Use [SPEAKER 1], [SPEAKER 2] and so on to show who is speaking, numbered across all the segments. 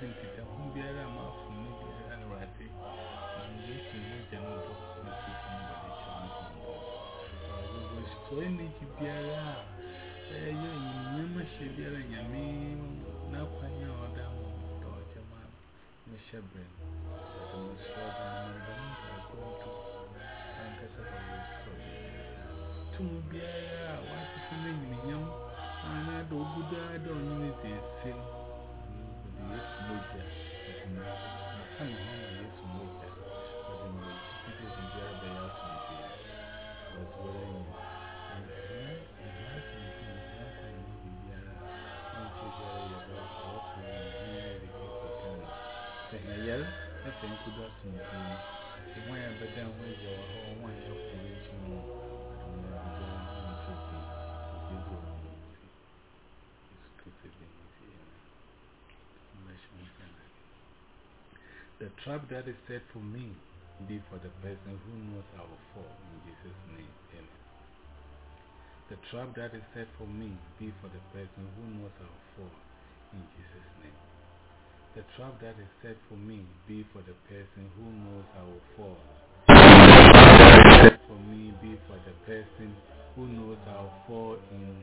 [SPEAKER 1] in Titakum Biara, my from Biara, Rati, and this is no general doctor, somebody chance. So, any Biara, you never should be a yammy, now quite your damn daughter, man, Miss Shebrin. The most starting I go to Sankasa to Biara, what is the name in Yam, and I do good, I don't need it, sin. Yes, The trap that is set for me be for the person who knows I will fall in Jesus' name. Amen. The trap that is set for me be for the person who knows I will fall in Jesus' name. The trap that is set for me be for the person who knows I will fall. For me be for the person who knows in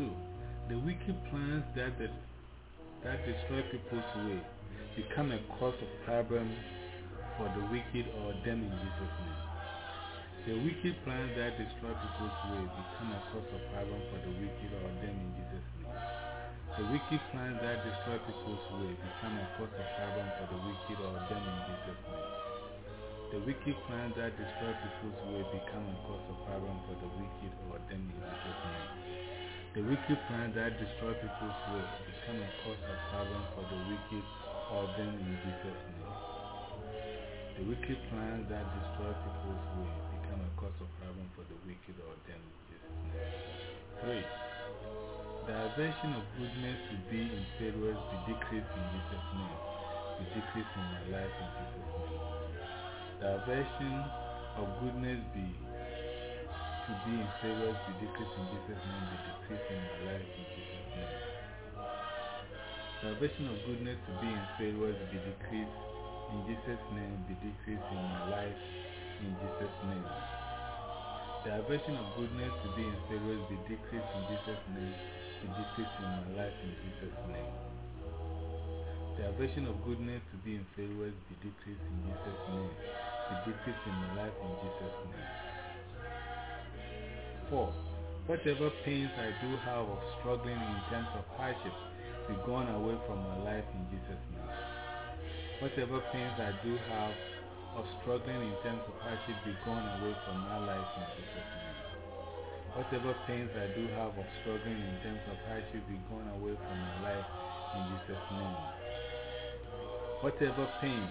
[SPEAKER 1] two, the wicked plans that, that, that destroy people's way become a cause of problem for the wicked or them in Jesus' name. The wicked plans that destroy people's way become a cause of problem for the wicked or them in Jesus' name. The wicked plans that destroy people's way become a cause of problem for the wicked or them in Jesus' name. The wicked plans that destroy people's way become a cause of problem for the wicked or them in Jesus' name. The wicked plans that destroy people's will become a cause of problem for the wicked or them in Jesus' name. The wicked plans that destroy people's will become a cause of problem for the wicked or them in Jesus' name. 3. The aversion of goodness to be in failures be decreased in Jesus' name. Be decreased in my life in Jesus' name. The aversion of goodness be to be in favors be decreased in Jesus' name, be decreased in my life in Jesus' name. Salvation of goodness to be in favors be decreased in Jesus' name, be decreased in my life in Jesus' name. Salvation of goodness to be in favors be decreased in Jesus' name, be decreased in my life in Jesus' name. Aversion of goodness to be in favors be decreased in Jesus' name, be decreased in my life in Jesus' name. 4. Whatever pains I do have of struggling in terms of hardship be gone away from my life in Jesus' name. Whatever pains I do have of struggling in terms of hardship be gone away from my life in Jesus' name. Whatever pains I do have of struggling in terms of hardship be gone away from my life in Jesus' name. Whatever pains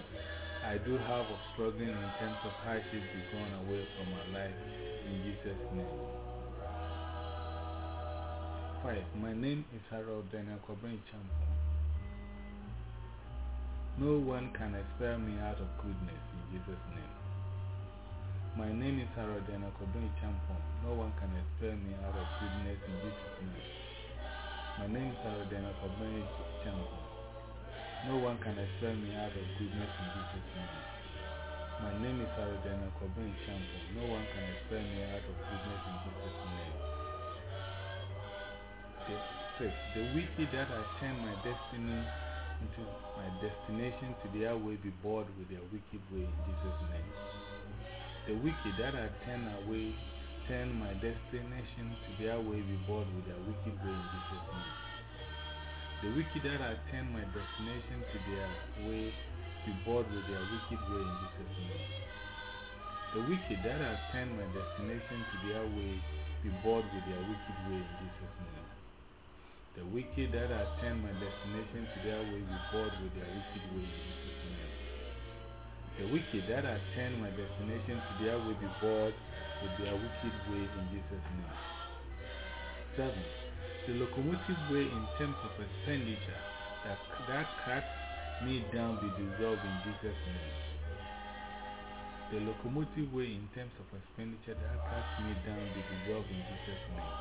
[SPEAKER 1] I do have of struggling in terms of hardship be gone away from my life in Jesus' name. 5. My name is Harold Daniel Kobrin Champo. No one can expel me out of goodness in Jesus' name. My name is Harold Denakobin Champon. No one can expel me out of goodness in Jesus' name. My name is Harold Denakobin Champon. No one can expel me out of goodness in Jesus' name. My name is Harold Denakobin Champon. No one can expel me out of goodness in Jesus' name. The, six, the wicked that I turn my destiny into my destination to their way be bored with their wicked way in Jesus' name. The wicked that I turn away, turn my destination to their way, be bored with their wicked way in Jesus' name. The wicked that I turn my destination to their way, be bored with their wicked way in Jesus' name. The wicked that I turn my destination to their way, be bored with their wicked way in Jesus' name. The wicked that I turn my destination to their way, be bored with their wicked way in Jesus'. The wicked that I turn my destination to their will be bored with their wicked way in Jesus' name. 7. The locomotive way in terms of expenditure that, that cuts me down be dissolved in Jesus' name. The locomotive way in terms of expenditure that cuts me down be dissolved in Jesus' name.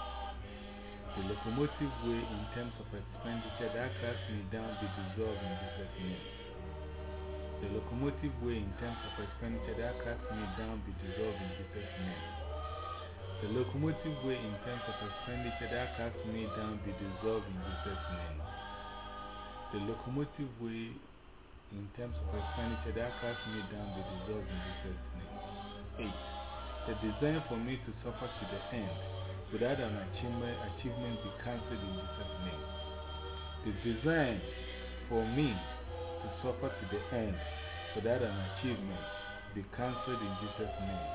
[SPEAKER 1] The locomotive way in terms of expenditure that cuts me down be dissolved in Jesus' name. The locomotive way in terms of expenditure that cuts me down be dissolved in Jesus' name. The locomotive way in terms of expenditure that cuts me down be dissolved in Jesus' name. The locomotive way in terms of expenditure that cuts me down be dissolved in Jesus' name. 8. The design for me to suffer to the end without an achievement, achievement be cancelled in Jesus' name. The design for me to suffer to the end without an achievement be cancelled in Jesus' name.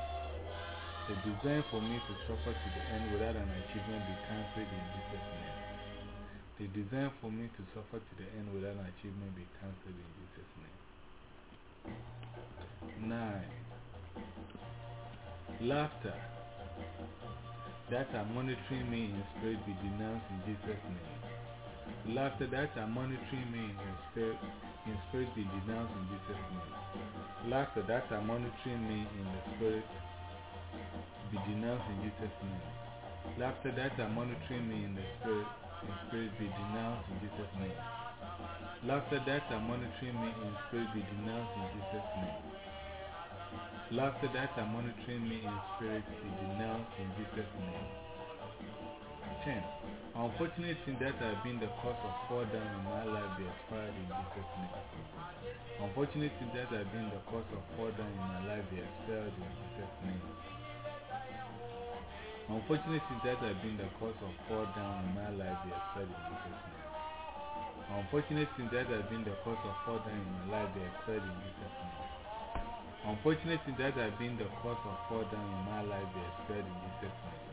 [SPEAKER 1] The design for me to suffer to the end without an achievement be cancelled in Jesus' name. The design for me to suffer to the end without an achievement be cancelled in Jesus' name. 9. Laughter that are monitoring me in spirit be denounced in Jesus' name. Laughter that are monitoring me in spirit in spirit be denounced in Jesus' name. Laughter that are monitoring me in the spirit be denounced in Jesus' name. Laughter that are monitoring me in the spirit, in spirit be denounced in Jesus' name. Laughter that are monitoring me in spirit be denounced in Jesus' name. Laughter that are monitoring me in spirit be denounced in Jesus' name. 10. Unfortunate things that have been the cause of fall down in my life be expired in Jesus' name. Unfortunate things that have been the cause of fall down in my life be expelled in Jesus' name. Unfortunate things that has been the cause of fall down in my life expelled in Jesus' name. Unfortunate things that has been the cause of fall down in my life expelled in Jesus' name. Unfortunate things that has been the cause of fall down in my life expelled in Jesus' name.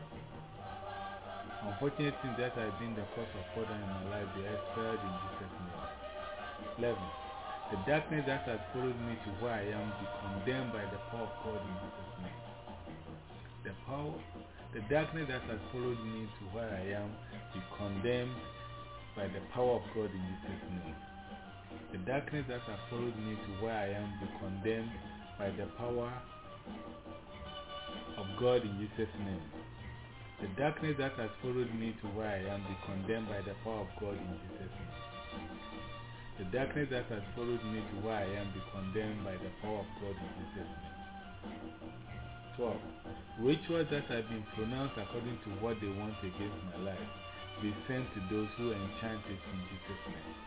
[SPEAKER 1] Unfortunate things that have been the cause of fall down in my life in Jesus' name. 11. The darkness that has followed me to where I am be condemned by the power of God in Jesus' name. The, power, the darkness that has followed me to where I am be condemned by the power of God in Jesus' name. The darkness that has followed me to where I am be condemned by the power of God in Jesus' name. The darkness that has followed me to where I am be condemned by the power of God in Jesus' name. The darkness that has followed me to where I am be condemned by the power of God in Jesus' name. 12. Rituals that have been pronounced according to what they want against my life be sent to those who enchant it in Jesus' name.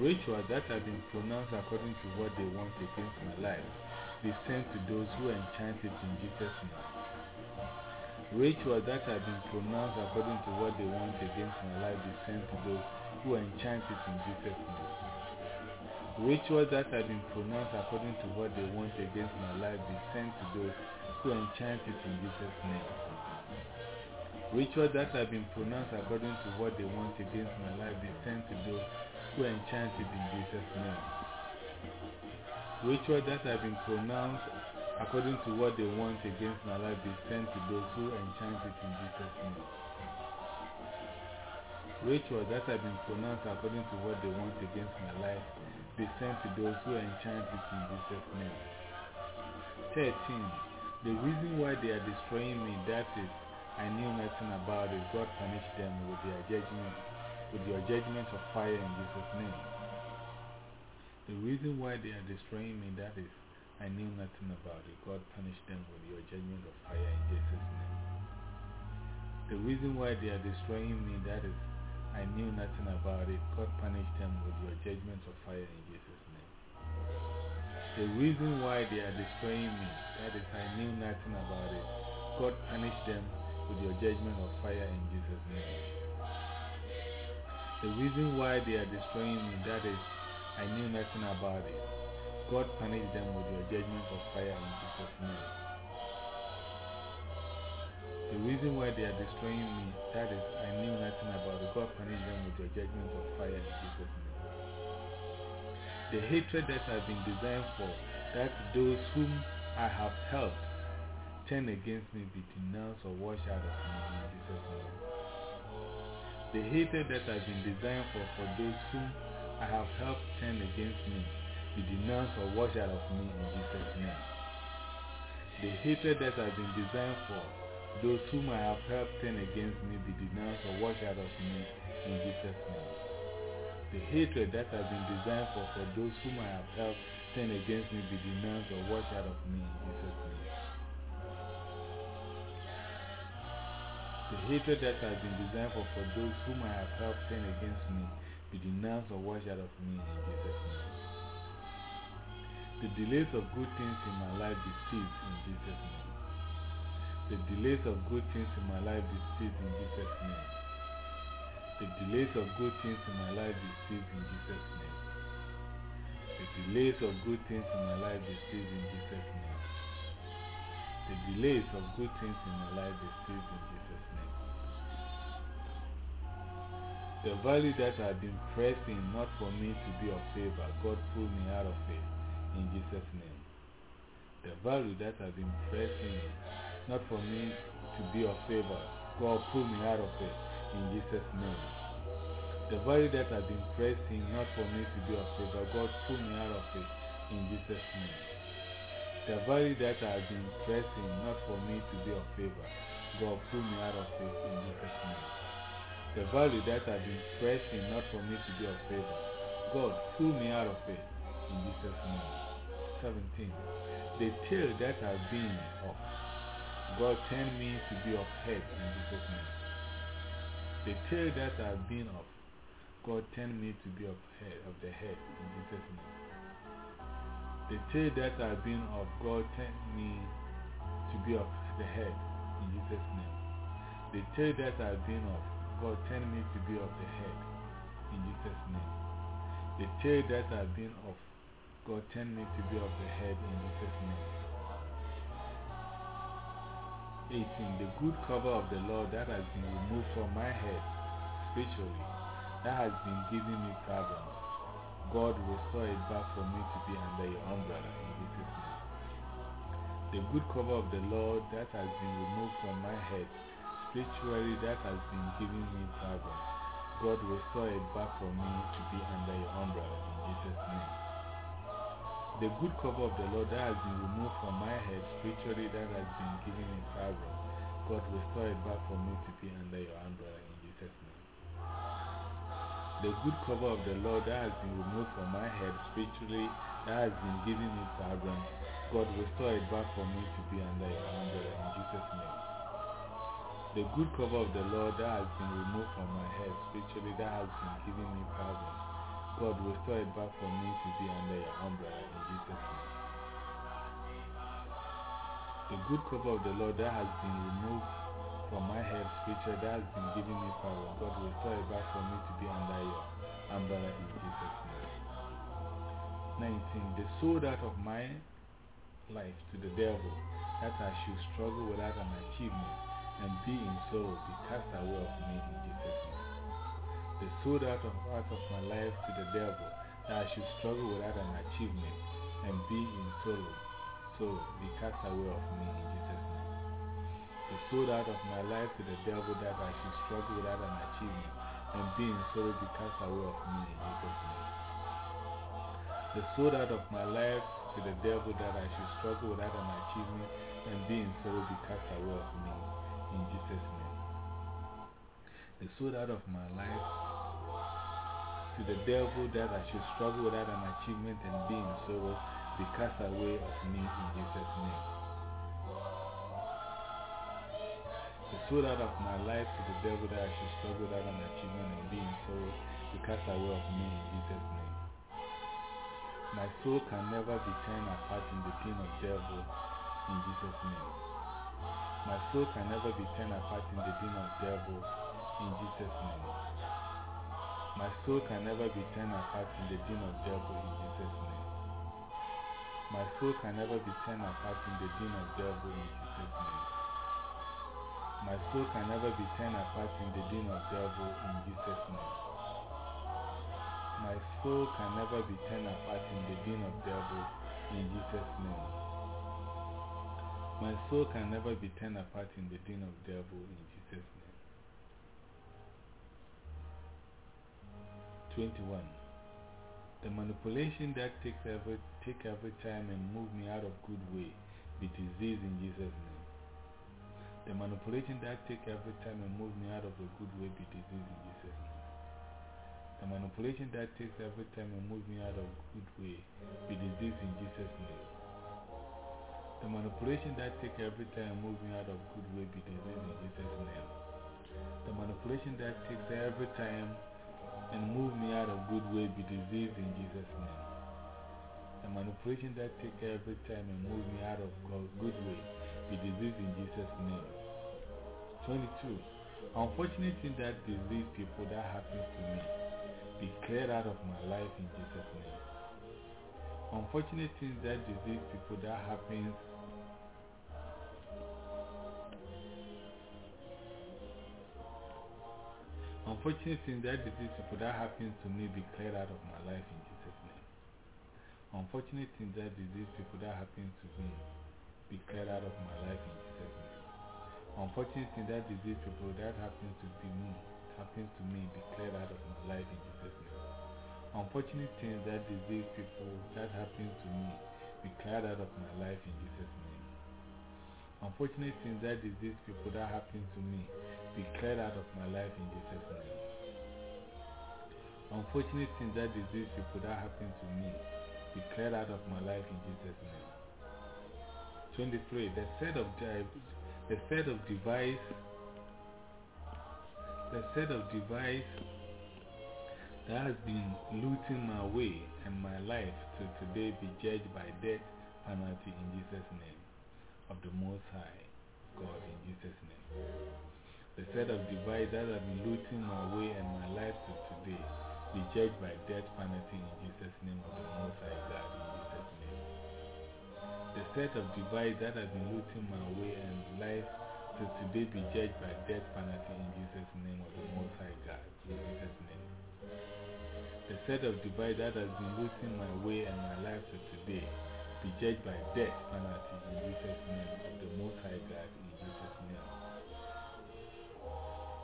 [SPEAKER 1] Rituals that have been pronounced according to what they want against my life be sent to those who enchant it in Jesus' name. Rituals that have been pronounced according to what they want against my life be sent to those who enchant it in Jesus' name. Rituals that have been pronounced according to what they want against my life be sent to those who enchant it in Jesus' name. Rituals that have been pronounced according to what they want against my life be sent to those who enchant it in Jesus' name. Rituals that have been pronounced according to what they want against my life be sent to those who enchant it in Jesus' name. Rituals that have been pronounced according to what they want against my life be sent to those who enchant it in Jesus' name. 13. The reason why they are destroying me, that is, I knew nothing about it. God punished them with their judgment, with your judgment of fire in Jesus' name. The reason why they are destroying me, that is, I knew nothing about it. God punished them with your judgment of fire in Jesus' name. The reason why they are destroying me, that is, I knew nothing about it. God punished them with your judgment of fire in Jesus' name. The reason why they are destroying me, that is, I knew nothing about it. God punished them with your judgment of fire in Jesus' name. The reason why they are destroying me, that is, I knew nothing about it. God punished them with your judgment of fire in Jesus' name. The reason why they are destroying me, that is, I knew nothing about it. God punished them with your judgment of fire in Jesus' name. The hatred that has been designed for, that those whom I have helped turn against me be denounced or washed out of me in Jesus' name. The hatred that has been designed for, for those whom I have helped turn against me be denounced or washed out of me in Jesus' name. The hatred that has been designed for those whom I have helped turn against me be denounced or washed out of me in Jesus' name. The hatred that has been designed for, for those whom I have helped turn against me be denounced or washed out of me in Jesus' name. The hatred that has been designed for, for those whom I have helped turn against me be denounced or washed out of me in Jesus' name. The delays of good things in my life be ceased in Jesus' name. The delays of good things in my life be ceased in Jesus' name. The delays of good things in my life be ceased in Jesus' name. The delays of good things in my life be ceased in Jesus' name. The delays of good things in my life be in Jesus' name. The valley that I've been pressing not for me to be of favor, God pulled me out of it in Jesus' name. The value that I've been pressing, not for me to be of favor, God pull me out of it in Jesus' name. The value that I've been pressing, not for me to be of favor, God pull me out of it in Jesus' name. The value that I've been pressing, not for me to be of favor, God pull me out of it in Jesus' name. The value that I've been pressing, not for me to be of favor, God pull me out of it in Jesus' name. 17. The tail that I've been of, God turn me to be of head in Jesus' name. The tail that I've been of, God turn me to be of head of the head in Jesus' name. The tail that I've been of, God turn me to be of the head in Jesus' name. The tail that I've been of, God turn me to be of the head in Jesus' name. The tail that I've been of, God turn me to be of the head in Jesus' name. 18. The good cover of the Lord that has been removed from my head spiritually, that has been giving me problems. God restore it back for me to be under your umbrella in Jesus' name. The good cover of the Lord that has been removed from my head spiritually, that has been giving me problems. God restore it back for me to be under your umbrella in Jesus' name. The good cover of the Lord that has been removed from my head spiritually, that has been giving me problems. God restore it back for me to be under your umbrella in Jesus' name. The good cover of the Lord that has been removed from my head spiritually, that has been giving me problems. God restore it back for me to be under your umbrella in Jesus' name. The good cover of the Lord that has been removed from my head spiritually, that has been giving me problems. God restore it back for me to be under your umbrella in Jesus' name. The good cover of the Lord that has been removed from my head spiritually, that has been giving me power, God will restore it back for me to be under your umbrella in Jesus' name. 19. The sold out of my life to the devil, that I should struggle without an achievement and be in sorrow, be cast away of me in Jesus' name. The sold out of, out of my life to the devil, that I should struggle without an achievement and be in sorrow, So be cast away of me in Jesus' name. The sold out of my life to the devil, that I should struggle without an achievement and be in sorrow, be cast away of me in Jesus' name. They sold out of my life to the devil that I should struggle without an achievement and be in sorrow because away of me. In Jesus' name. They sold out of my life to the devil that I should struggle without an achievement and be in sorrow because away of me. In Jesus' name. They sold out of my life to the devil that I should struggle without an achievement and be in sorrow because away of me. In Jesus' name. My soul can never be torn apart in the den of devil in Jesus' name. My soul can never be torn apart in the den of devil in Jesus' name. My soul can never be torn apart in the den of devil in Jesus' name. My soul can never be torn apart in the den of devil in Jesus' name. My soul can never be torn apart in the den of devil in Jesus' name. My soul can never be torn apart in the den of devil in Jesus' name. My soul can never be torn apart in the den of devil in Jesus' name. 21. The manipulation that takes every, take every time and move me out of good way be disease in Jesus' name. The manipulation that take every time and move me out of a good way be disease in Jesus' name. The manipulation that takes every time and move me out of good way be disease in Jesus' name. The manipulation that takes every time and move me out of good way be disease in Jesus' name. The manipulation that takes every time and move me out of good way be disease in Jesus' name. The manipulation that take every time and move me out of good way be disease in Jesus' name. 22. Unfortunate thing that disease people that happens to me be cleared out of my life in Jesus' name. Unfortunate things that disease people that happens Unfortunate things that disease people that happens to me be cleared out of my life in Jesus' name. Unfortunate things that disease people that happens to me be cleared out of my life in Jesus' name. Unfortunate things that disease people that happens to be me happens to me be cleared out of my life in Jesus' name. Unfortunate things that disease people that happens to me be cleared out of my life in Jesus' name. Unfortunate things that disease people that happened to me be cleared out of my life in Jesus' name. Unfortunate things that disease people that happened to me be cleared out of my life in Jesus' name. 23. The set of, the set of device, the set of device that has been looting my way and my life to today be judged by death penalty in Jesus' name of the Most High God in Jesus' name the set of device that have been looting my way and my life to today be judged by death penalty in Jesus' name of the Most High God in Jesus' name. The set of device that have been looting my way and life to today be judged by death penalty in Jesus' name of the Most High God in Jesus' name. The set of device that has been looting my way and my life to today be judged by death penalty in Jesus' name the Most High God in Jesus' name.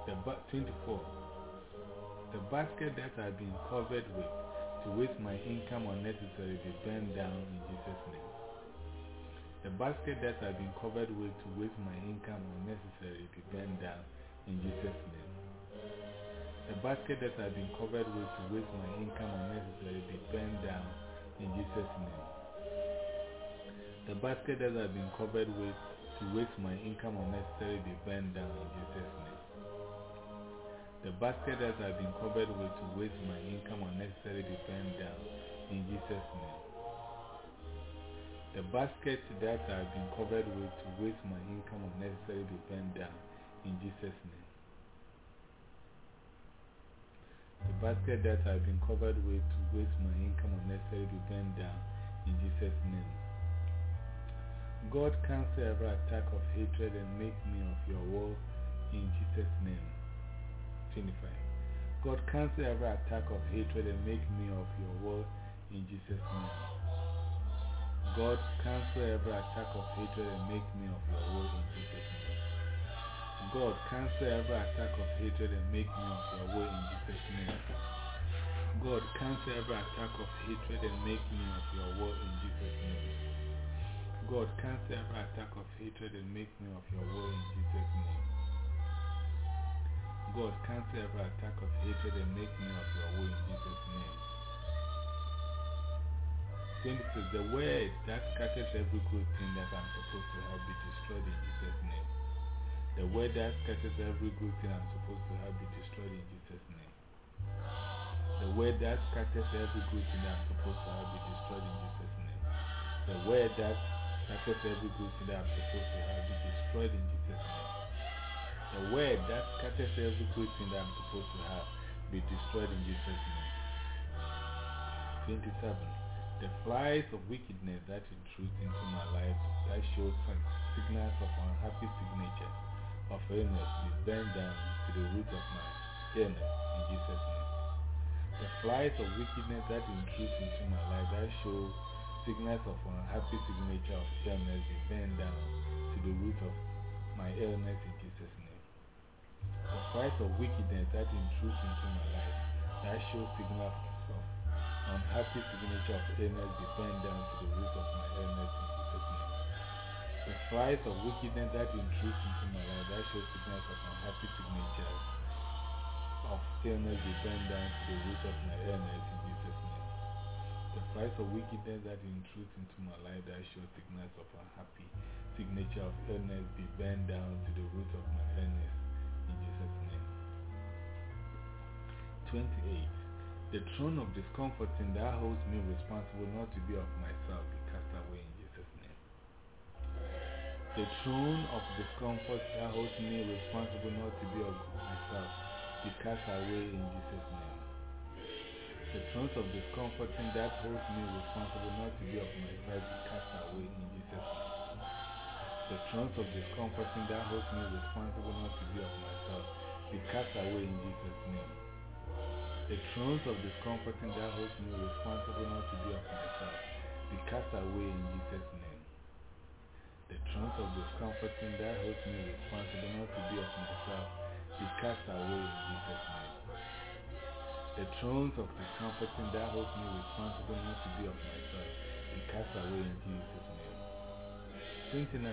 [SPEAKER 1] The 24. The basket that I've been covered with to waste my income unnecessarily be burned down in Jesus' name. The basket that I've been covered with to waste my income unnecessarily be burned down in Jesus' name. The basket that I've been covered with to waste my income unnecessarily be burned down in Jesus' name. The basket that I've been covered with to waste my income unnecessarily be burned down in Jesus' name. The basket that I've been covered with to waste my income unnecessarily be burned down in Jesus' name. The basket that I've been covered with to waste my income unnecessarily be burned down in Jesus' name. The basket that I've been covered with to waste my income unnecessarily be burned down in Jesus' name. God cancel every attack of hatred and make me of your will in Jesus' name. 25. God cancel every attack of hatred and make me of your will in Jesus' name. God cancel every attack of hatred and make me of your will in Jesus' name. God cancel every attack of hatred and make me of your will in Jesus' name. God, cancel every attack of hatred and make me of your will in Jesus' name. God, cancel every attack of hatred and make me of your will in Jesus' name. God, cancel every attack of hatred and make me of your will in Jesus' name. 26. The word that scatters every good thing that I'm supposed to have be destroyed in Jesus' name. The word that scatters every good thing I'm supposed to have be destroyed in Jesus' name. The word that scatters every good thing I'm supposed to have be destroyed in Jesus' name. The word that scatters every good thing that I'm supposed to have be destroyed in Jesus' name. The word that scatters every good thing that I'm supposed to have be destroyed in Jesus' name. 27. The flies of wickedness that intrude into my life that show signals of unhappy signature of illness be burned down to the root of my illness in Jesus' name. The flies of wickedness that intrude into my life that show signals of unhappy signature of illness be burned down to the root of my illness in Jesus' name. The flies of wickedness that intrude into my life that show signals unhappy signature of illness be burned down to the root of my illness in Jesus' name. The flies of wickedness that intrude into my life that show signals of unhappy signature of illness be burned down to the root of my illness. The flies of wickedness that intrudes into my life that show signals of unhappy signature of illness be burned down to the root of my illness in Jesus' name. 28. The throne of discomforting that holds me responsible not to be of myself be cast away in Jesus' name. The throne of discomfort that holds me responsible not to be of myself be cast away in Jesus' name. The thrones of discomforting that holds me responsible not to be of myself be cast away in Jesus' name. The thrones of discomforting that holds me responsible not to be of myself be cast away in Jesus' name. The thrones of discomforting that holds me responsible not to be of myself be cast away in Jesus' name. The thrones of discomforting that holds me responsible not to be of myself be cast away in Jesus' name. The thrones of discomforting that holds me responsible not to be of myself be cast away in Jesus' name. 29.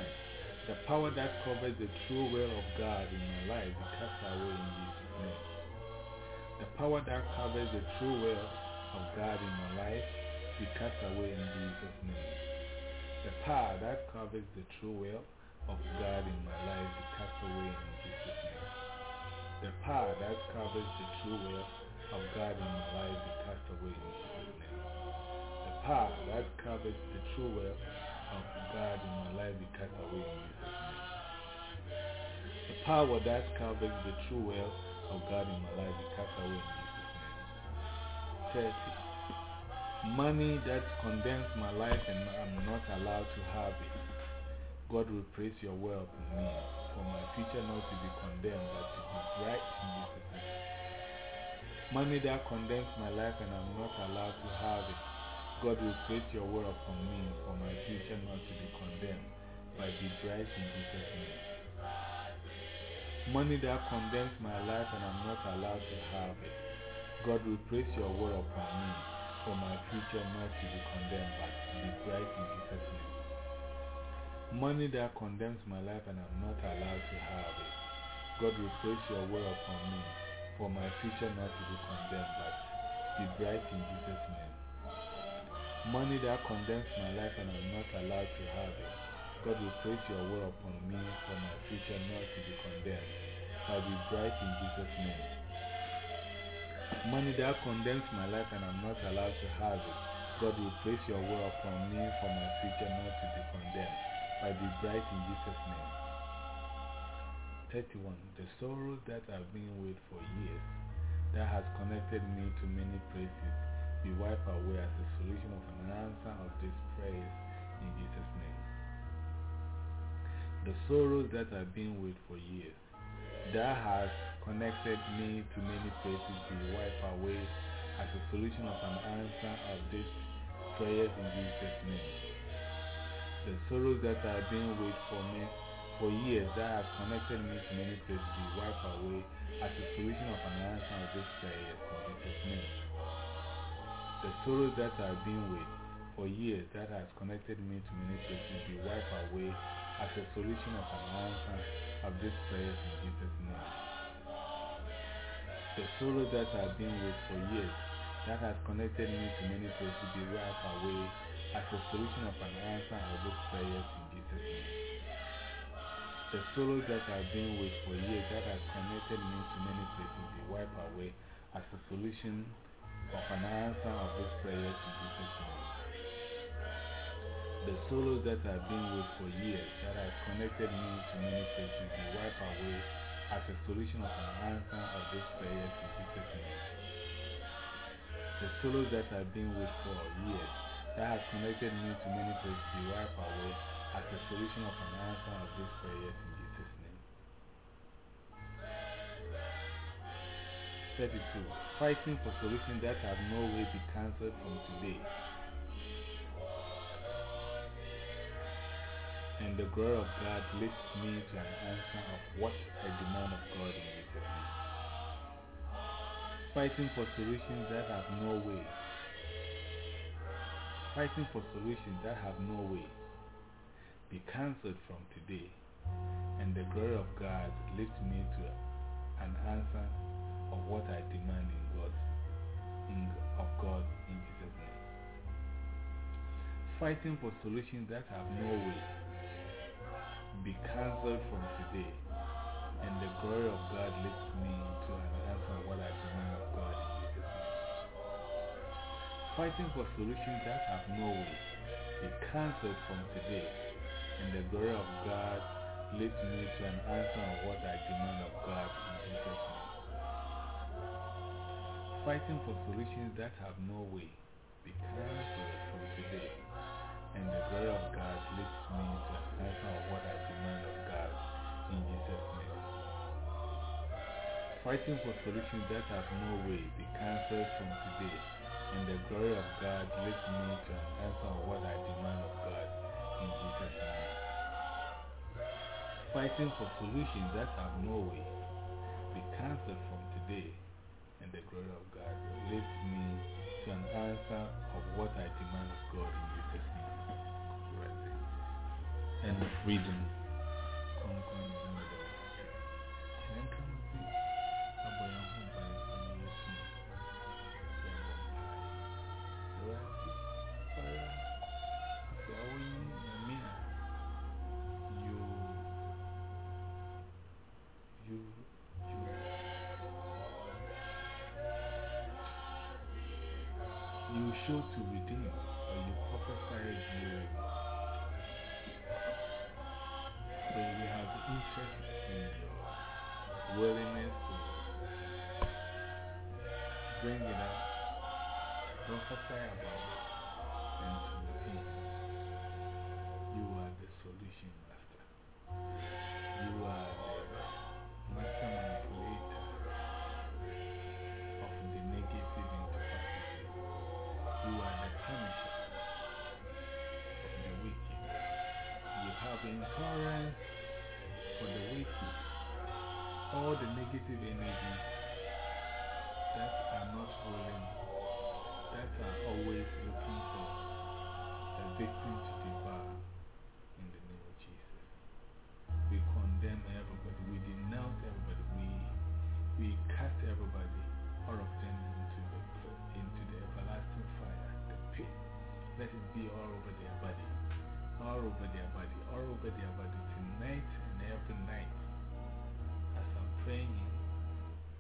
[SPEAKER 1] The power that covers the true will of God in my life be cast away in Jesus' name. The power that covers the true will of God in my life be cast away in Jesus' name. The power that covers the true will of God in my life be cast away in Jesus' name. The power that covers the true will of God in my life be cast away in Jesus' name. The power that covers the true will of God in my life be cast away in Jesus' name. The power that covers the true will of God in my life be cast away in Jesus' name. 30. Money that condemns my life and I'm not allowed to have it. God will praise your will upon me, for my future not to be condemned, but to be bright in Jesus' name. Money that condemns my life and I'm not allowed to have it. God will praise your will upon me, for my future not to be condemned, but be bright in Jesus' name. Money that condemns my life and I'm not allowed to have it. God will place your word upon me for my future not to be condemned but be bright in Jesus' name. Money that condemns my life and I'm not allowed to have it. God will praise your word upon me for my future not to be condemned but be bright in Jesus' name. Money that condemns my life and I'm not allowed to have it. God will place your will upon me for my future not to be condemned, but be bright in Jesus' name. Money that condemns my life and I'm not allowed to have it. God will place your will upon me for my future not to be condemned, but be bright in Jesus' name. 31. The sorrows that I've been with for years that has connected me to many places be wiped away as a solution of an answer of this prayers in Jesus' name the sorrows that I've been with for years, that has connected me to many places be wiped away as a solution of an answer of this prayers in Jesus' name. The sorrows that I've been with for me for years that have connected me to many places be wiped away as a solution of an answer of these prayers in Jesus' name. The sorrows that I've been with for years that has connected me to many places be wiped away as a solution of an answer of this prayer in Jesus' name. The sorrow that I've been with for years that has connected me to many places be wiped away as a solution of an answer of this prayer in Jesus' name. The sorrow that I've been with for years that has connected me to many places be wiped away as a solution of an answer of this prayer in Jesus' name. The sorrows that I've been with for years that has connected me to many places be wiped away as a solution of an answer of this prayer in Jesus' name. The sorrows that I've been with for years that has connected me to many places be wiped away as a solution of an answer of this prayer in Jesus' name. 32. Fighting for solutions that have no way be cancelled from today. And the glory of God lifts me to an answer of what I demand of God in Jesus' name. Fighting for solutions that have no way. Fighting for solutions that have no way be cancelled from today. And the glory of God lifts me to an answer of what I demand in God, in, of God in Jesus' name. Fighting for solutions that have no way be cancelled from today, and the glory of God lifts me to an answer of what I demand of God in Jesus' name. Fighting for solutions that have no way be cancelled from today, and the glory of God lifts me to an answer of what I demand of God in Jesus' name fighting for solutions that have no way be cancelled from today, and the glory of God lifts me to an answer of what I demand of God in Jesus' name. Fighting for solutions that have no way be cancelled from today, and the glory of God leads me to an answer of what I demand of God Fighting for solutions that have no way be cancelled from today, and the glory of God lifts me to an answer of what I demand of God in Jesus' name. Right. End bring it up, prophesy about it, and over their body, all over their body tonight and every night. As I'm praying,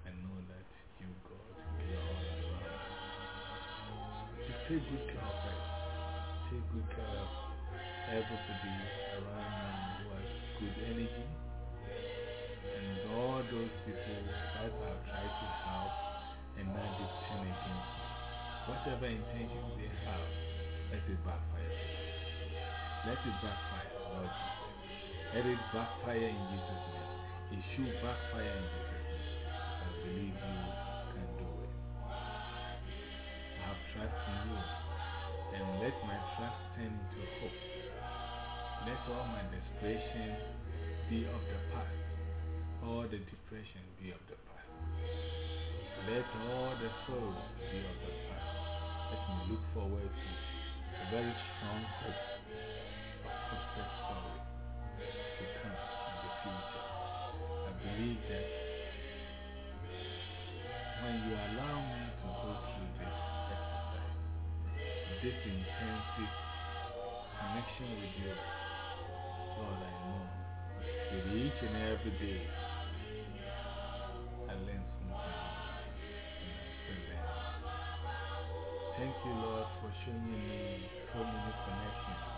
[SPEAKER 1] I know that you, God, will be all around. You take good care of us. Take good care of everybody around me who has good energy. And all those people that have tried to help and now they turn against. Whatever intentions they have, let it backfire. Let it backfire, Lord Jesus. Let it backfire in Jesus' name. It should backfire in Jesus' name. I believe you can do it. I have trust in you. And let my trust turn to hope. Let all my desperation be of the past. All the depression be of the past. Let all the sorrow be of the past. Let me look forward to a very strong hope. This intensive connection with you. Lord, I know that each and every day I learn something and I still. Thank you, Lord, for showing me so many connections.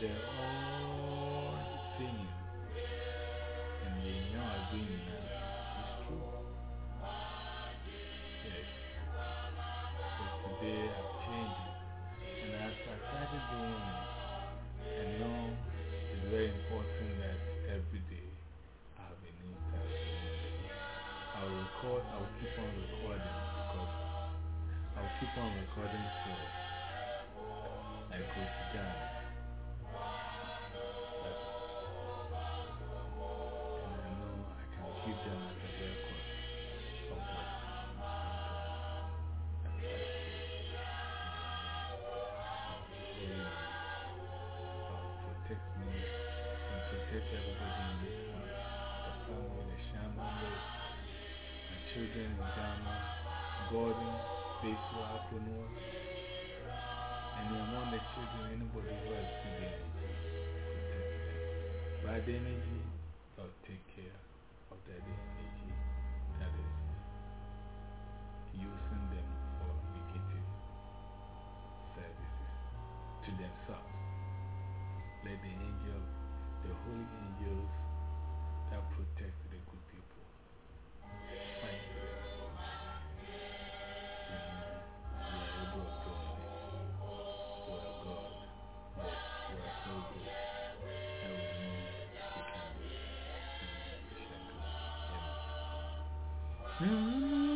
[SPEAKER 1] their own opinion and may not agree is true. Yes. But today I've changed. And as I started doing it, I know it's very important that every day I have a new task. I'll record, I'll keep on recording because I'll keep on recording till I go to die. damage. Mm-hmm.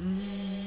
[SPEAKER 1] Mm-hmm.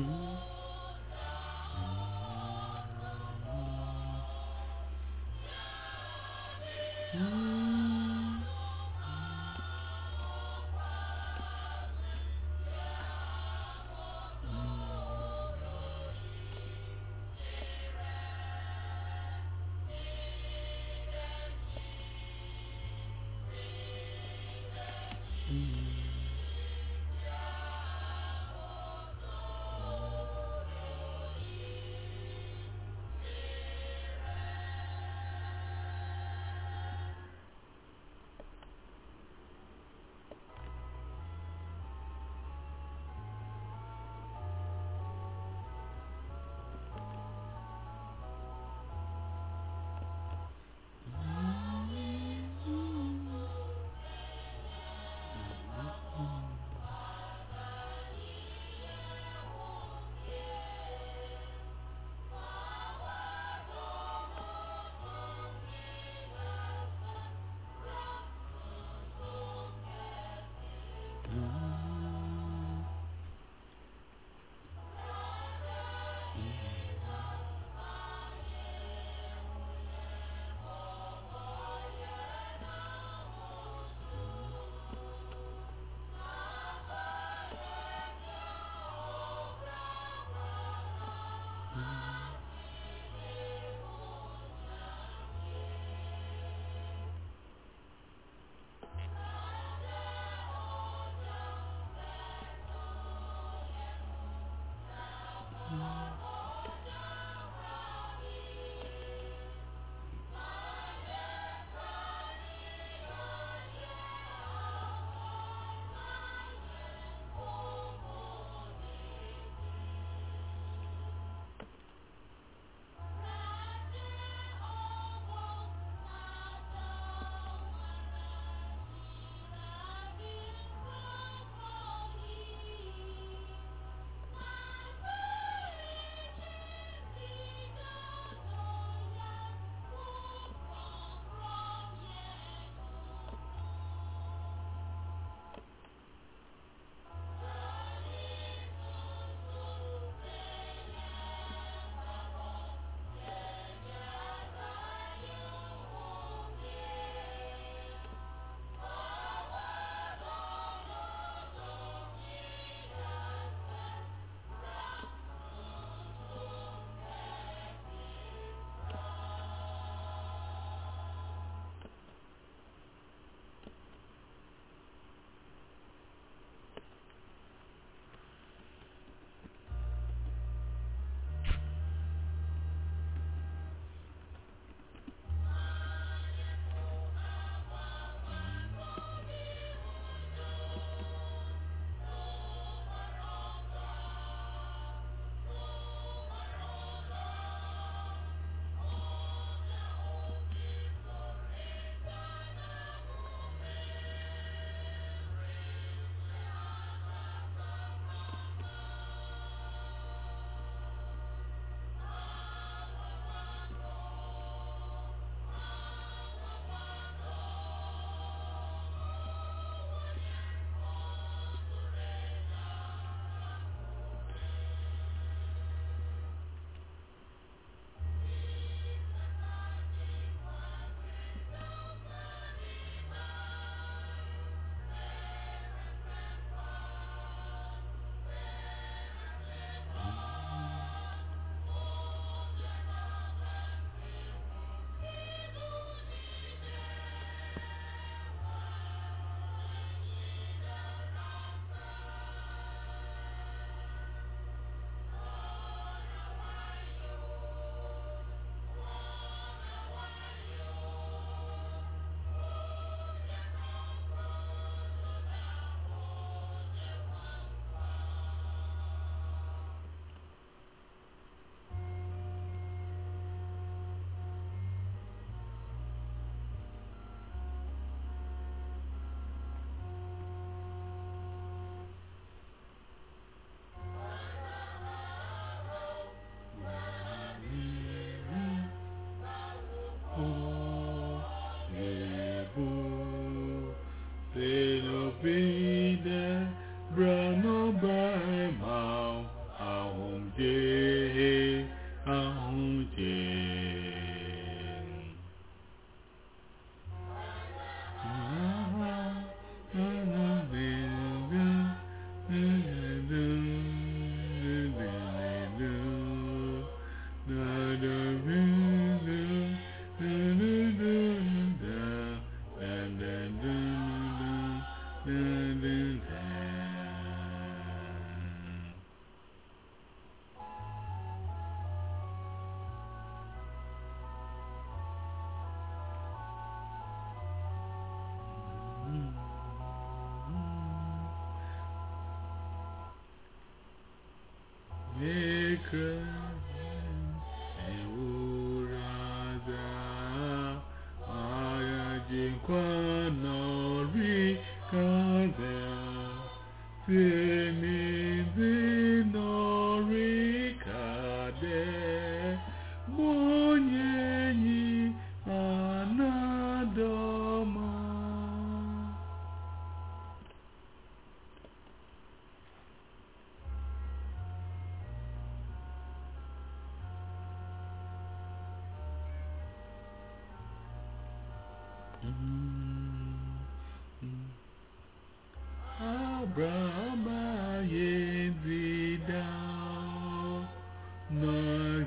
[SPEAKER 1] Mm-hmm.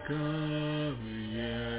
[SPEAKER 1] Pepe